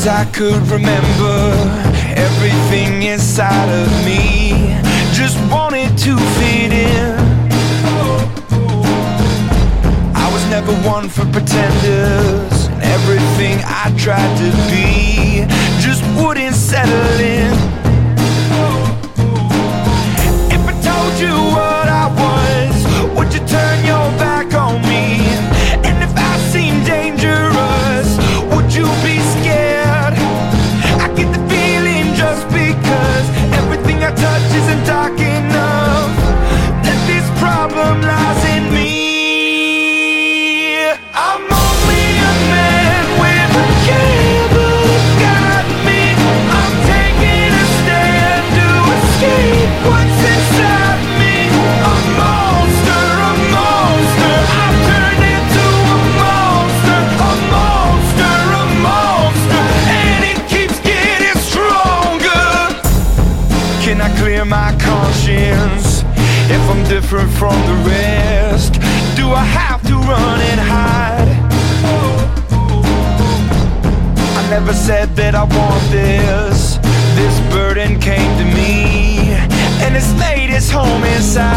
since I could remember. Everything inside of me just wanted to fit in. I was never one for pretenders, and everything I tried to be just wouldn't settle everything I touch conscience if I'm different from the rest? Do I have to run and hide? I never said that I want this. This burden came to me, and it's made its home inside.